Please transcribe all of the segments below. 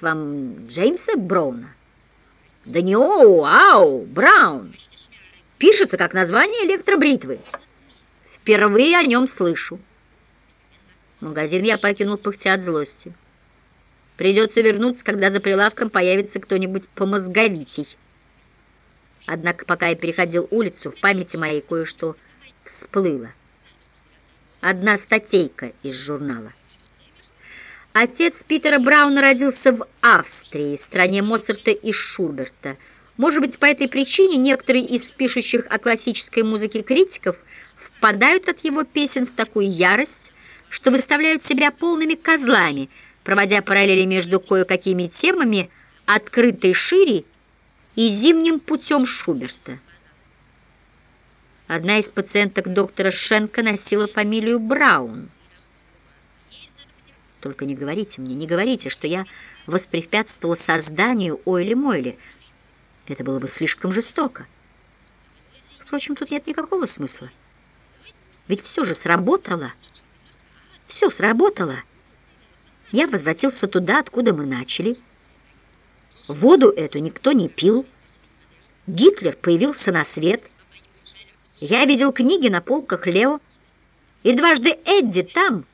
вам Джеймса Брауна? Да не Оу, Ау, Браун. Пишется как название электробритвы. Впервые о нем слышу. Магазин я покинул пыхтя от злости. Придется вернуться, когда за прилавком появится кто-нибудь помозговитей. Однако, пока я переходил улицу, в памяти моей кое-что всплыло. Одна статейка из журнала. Отец Питера Брауна родился в Австрии, стране Моцарта и Шуберта. Может быть, по этой причине некоторые из пишущих о классической музыке критиков впадают от его песен в такую ярость, что выставляют себя полными козлами, проводя параллели между кое-какими темами, открытой шире и зимним путем Шуберта. Одна из пациенток доктора Шенка носила фамилию Браун. Только не говорите мне, не говорите, что я воспрепятствовала созданию Ойли-Мойли. Это было бы слишком жестоко. Впрочем, тут нет никакого смысла. Ведь все же сработало. Все сработало. Я возвратился туда, откуда мы начали. Воду эту никто не пил. Гитлер появился на свет. Я видел книги на полках Лео. И дважды Эдди там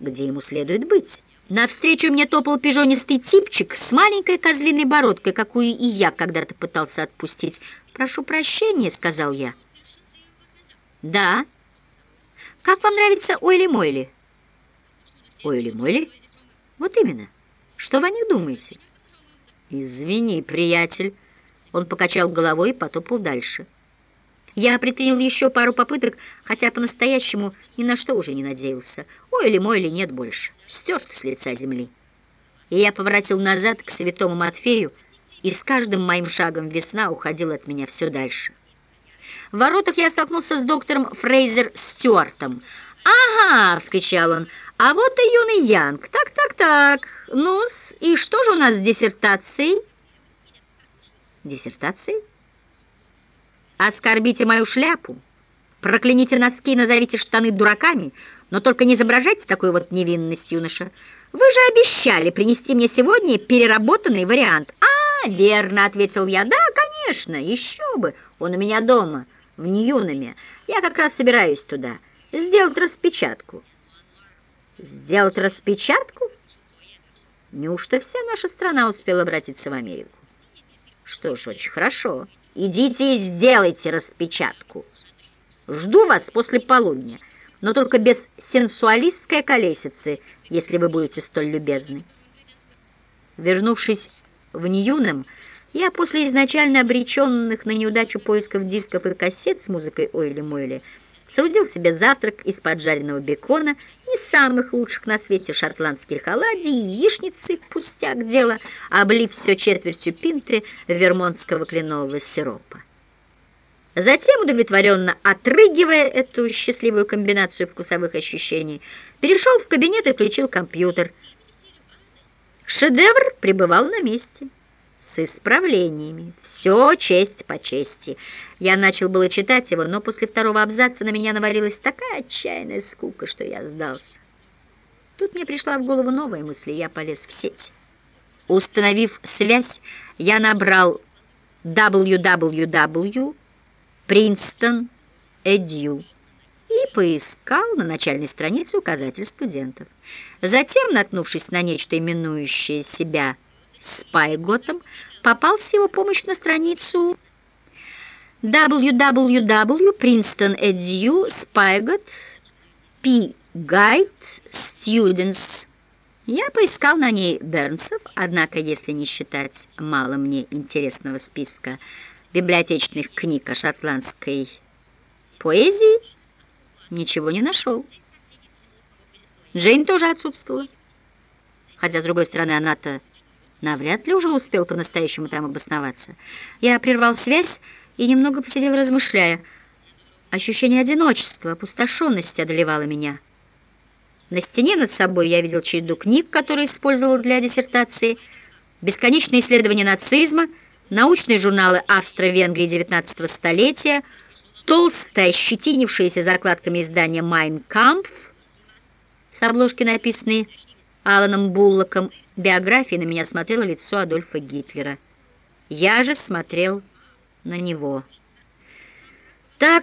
где ему следует быть. Навстречу мне топал пижонистый типчик с маленькой козлиной бородкой, какую и я когда-то пытался отпустить. «Прошу прощения», — сказал я. «Да. Как вам нравится Ойли-Мойли?» «Ойли-Мойли? Вот именно. Что вы о них думаете?» «Извини, приятель». Он покачал головой и потопал дальше. Я предпринял еще пару попыток, хотя по-настоящему ни на что уже не надеялся. Ой, или мой, или нет больше. Стерт с лица земли. И я поворотил назад к святому Матфею, и с каждым моим шагом весна уходила от меня все дальше. В воротах я столкнулся с доктором Фрейзер Стюартом. «Ага!» — вскричал он. «А вот и юный Янг. Так-так-так. ну и что же у нас с диссертацией?» «Диссертацией?» Оскорбите мою шляпу, прокляните носки назовите штаны дураками, но только не изображайте такую вот невинность, юноша. Вы же обещали принести мне сегодня переработанный вариант. А, верно, ответил я. Да, конечно, еще бы. Он у меня дома, в Ньюнаме. Я как раз собираюсь туда. Сделать распечатку. Сделать распечатку? Неужто вся наша страна успела обратиться в Америку? Что ж, очень хорошо. Идите и сделайте распечатку. Жду вас после полудня, но только без сенсуалистской колесицы, если вы будете столь любезны. Вернувшись в Ньюнем, я после изначально обреченных на неудачу поисков дисков и кассет с музыкой Ойли-Мойли соорудил себе завтрак из поджаренного бекона и самых лучших на свете шотландских оладий, яичницы, пустяк дело, облив все четвертью пинты вермонтского кленового сиропа. Затем, удовлетворенно отрыгивая эту счастливую комбинацию вкусовых ощущений, перешел в кабинет и включил компьютер. Шедевр пребывал на месте с исправлениями. Все честь по чести. Я начал было читать его, но после второго абзаца на меня навалилась такая отчаянная скука, что я сдался. Тут мне пришла в голову новая мысль, я полез в сеть. Установив связь, я набрал www.princeton.edu и поискал на начальной странице указатель студентов. Затем, наткнувшись на нечто, именующее себя Спайготом, попал с его помощью на страницу www.princeton.edu Spygot P. Guide Students. Я поискал на ней Бернсов, однако, если не считать мало мне интересного списка библиотечных книг о шотландской поэзии, ничего не нашел. Джейн тоже отсутствовала. Хотя, с другой стороны, она-то навряд ли уже успел по-настоящему там обосноваться. Я прервал связь и немного посидел, размышляя. Ощущение одиночества, опустошенности одолевало меня. На стене над собой я видел череду книг, которые использовал для диссертации, бесконечные исследования нацизма, научные журналы Австро-Венгрии XIX столетия, толстое, щетинившееся закладками издания «Майн Кампф», с обложки написанной Аланом Буллоком биографии на меня смотрело лицо Адольфа Гитлера. Я же смотрел на него. Так